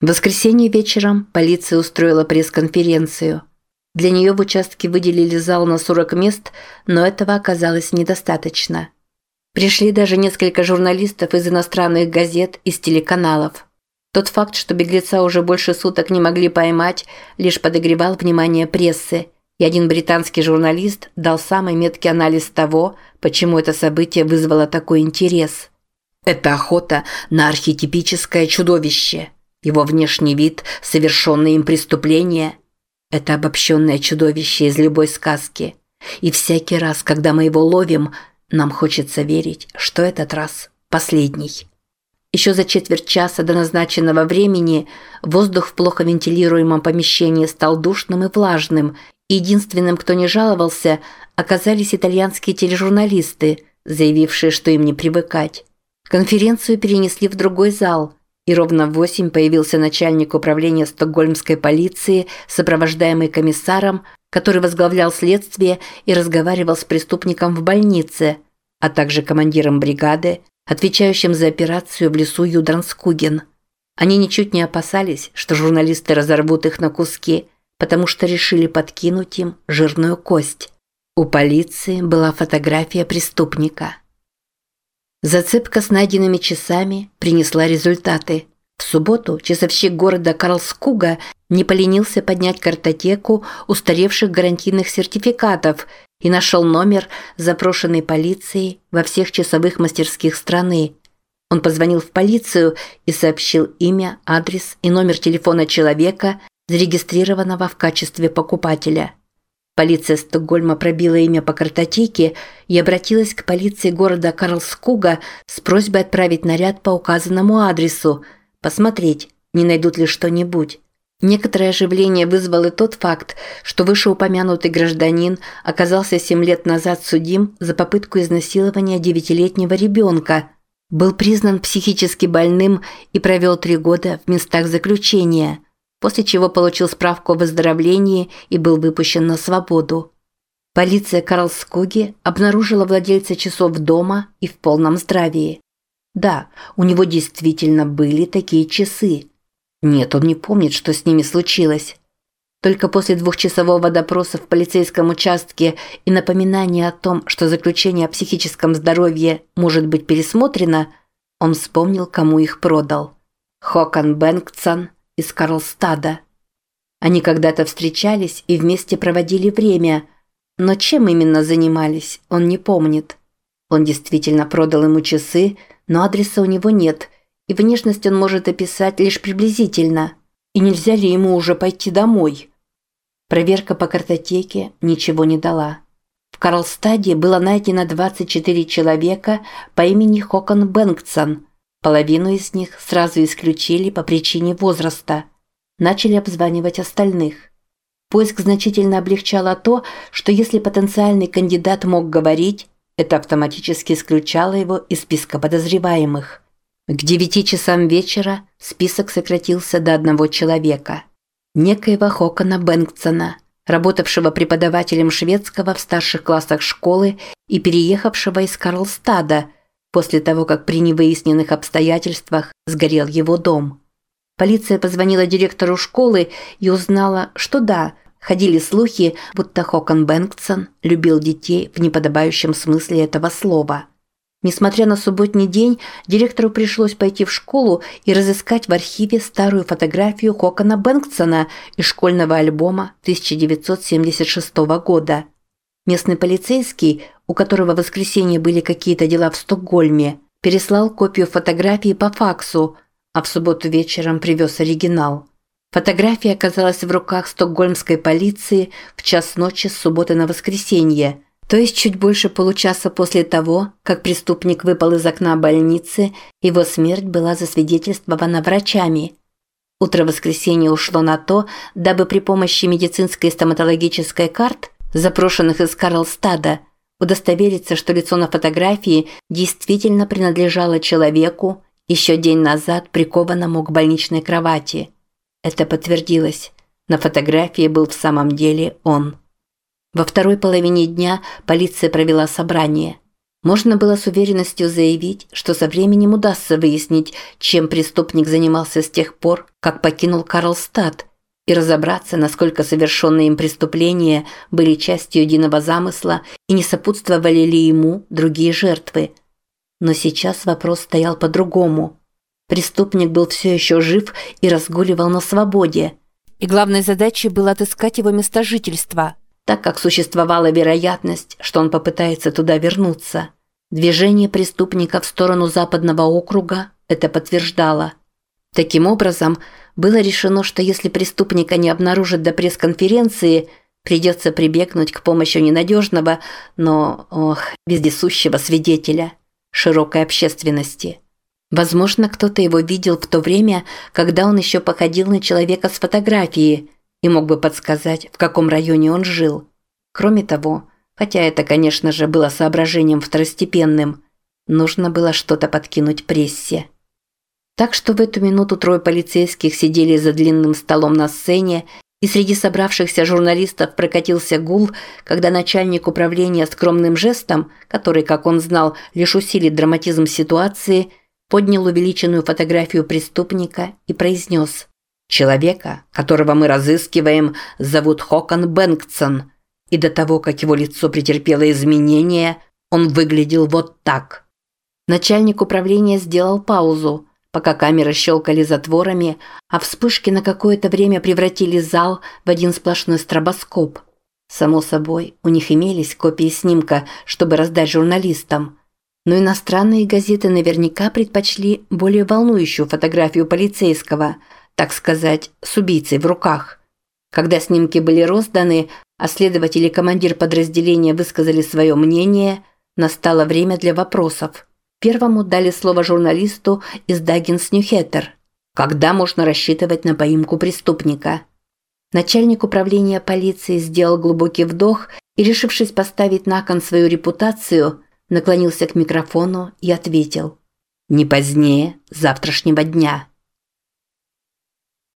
В воскресенье вечером полиция устроила пресс-конференцию. Для нее в участке выделили зал на 40 мест, но этого оказалось недостаточно. Пришли даже несколько журналистов из иностранных газет и телеканалов. Тот факт, что беглеца уже больше суток не могли поймать, лишь подогревал внимание прессы, и один британский журналист дал самый меткий анализ того, почему это событие вызвало такой интерес. Это охота на архетипическое чудовище – его внешний вид, совершенное им преступление – это обобщенное чудовище из любой сказки. И всякий раз, когда мы его ловим, нам хочется верить, что этот раз последний. Еще за четверть часа до назначенного времени воздух в плохо вентилируемом помещении стал душным и влажным, единственным, кто не жаловался, оказались итальянские тележурналисты, заявившие, что им не привыкать. Конференцию перенесли в другой зал – и ровно в восемь появился начальник управления стокгольмской полиции, сопровождаемый комиссаром, который возглавлял следствие и разговаривал с преступником в больнице, а также командиром бригады, отвечающим за операцию в лесу Юдранскуген. Они ничуть не опасались, что журналисты разорвут их на куски, потому что решили подкинуть им жирную кость. У полиции была фотография преступника. Зацепка с найденными часами принесла результаты. В субботу часовщик города Карлскуга не поленился поднять картотеку устаревших гарантийных сертификатов и нашел номер, запрошенный полицией во всех часовых мастерских страны. Он позвонил в полицию и сообщил имя, адрес и номер телефона человека, зарегистрированного в качестве покупателя. Полиция Стокгольма пробила имя по картотеке и обратилась к полиции города Карлскуга с просьбой отправить наряд по указанному адресу, посмотреть, не найдут ли что-нибудь. Некоторое оживление вызвал и тот факт, что вышеупомянутый гражданин оказался 7 лет назад судим за попытку изнасилования девятилетнего ребенка, был признан психически больным и провел три года в местах заключения – после чего получил справку о выздоровлении и был выпущен на свободу. Полиция Карлскоги обнаружила владельца часов дома и в полном здравии. Да, у него действительно были такие часы. Нет, он не помнит, что с ними случилось. Только после двухчасового допроса в полицейском участке и напоминания о том, что заключение о психическом здоровье может быть пересмотрено, он вспомнил, кому их продал. Хокон Бенгтсон – из Карлстада. Они когда-то встречались и вместе проводили время, но чем именно занимались, он не помнит. Он действительно продал ему часы, но адреса у него нет, и внешность он может описать лишь приблизительно. И нельзя ли ему уже пойти домой? Проверка по картотеке ничего не дала. В Карлстаде было найдено 24 человека по имени Хокон Бенгтсон – Половину из них сразу исключили по причине возраста. Начали обзванивать остальных. Поиск значительно облегчало то, что если потенциальный кандидат мог говорить, это автоматически исключало его из списка подозреваемых. К девяти часам вечера список сократился до одного человека. Некоего Хокона Бенгтсона, работавшего преподавателем шведского в старших классах школы и переехавшего из Карлстада – после того, как при невыясненных обстоятельствах сгорел его дом. Полиция позвонила директору школы и узнала, что да, ходили слухи, будто Хокон Бэнксон любил детей в неподобающем смысле этого слова. Несмотря на субботний день, директору пришлось пойти в школу и разыскать в архиве старую фотографию Хокона Бэнксона из школьного альбома 1976 года. Местный полицейский у которого в воскресенье были какие-то дела в Стокгольме, переслал копию фотографии по факсу, а в субботу вечером привез оригинал. Фотография оказалась в руках стокгольмской полиции в час ночи с субботы на воскресенье, то есть чуть больше получаса после того, как преступник выпал из окна больницы, его смерть была засвидетельствована врачами. Утро воскресенья ушло на то, дабы при помощи медицинской и стоматологической карт, запрошенных из Карлстада, удостовериться, что лицо на фотографии действительно принадлежало человеку, еще день назад прикованному к больничной кровати. Это подтвердилось. На фотографии был в самом деле он. Во второй половине дня полиция провела собрание. Можно было с уверенностью заявить, что со временем удастся выяснить, чем преступник занимался с тех пор, как покинул Карлстад, и разобраться, насколько совершенные им преступления были частью единого замысла и не сопутствовали ли ему другие жертвы. Но сейчас вопрос стоял по-другому. Преступник был все еще жив и разгуливал на свободе. И главной задачей было отыскать его место жительства – так как существовала вероятность, что он попытается туда вернуться. Движение преступника в сторону западного округа это подтверждало. Таким образом, было решено, что если преступника не обнаружат до пресс-конференции, придется прибегнуть к помощи ненадежного, но, ох, вездесущего свидетеля, широкой общественности. Возможно, кто-то его видел в то время, когда он еще походил на человека с фотографии – и мог бы подсказать, в каком районе он жил. Кроме того, хотя это, конечно же, было соображением второстепенным, нужно было что-то подкинуть прессе. Так что в эту минуту трое полицейских сидели за длинным столом на сцене, и среди собравшихся журналистов прокатился гул, когда начальник управления скромным жестом, который, как он знал, лишь усилит драматизм ситуации, поднял увеличенную фотографию преступника и произнес Человека, которого мы разыскиваем, зовут Хокон Бэнксон, и до того, как его лицо претерпело изменения, он выглядел вот так. Начальник управления сделал паузу, пока камеры щелкали затворами, а вспышки на какое-то время превратили зал в один сплошной стробоскоп. Само собой, у них имелись копии снимка, чтобы раздать журналистам. Но иностранные газеты наверняка предпочли более волнующую фотографию полицейского – так сказать, с убийцей в руках. Когда снимки были розданы, а следователь и командир подразделения высказали свое мнение, настало время для вопросов. Первому дали слово журналисту из Даггинс Ньюхеттер. Когда можно рассчитывать на поимку преступника? Начальник управления полиции сделал глубокий вдох и, решившись поставить на кон свою репутацию, наклонился к микрофону и ответил. «Не позднее завтрашнего дня».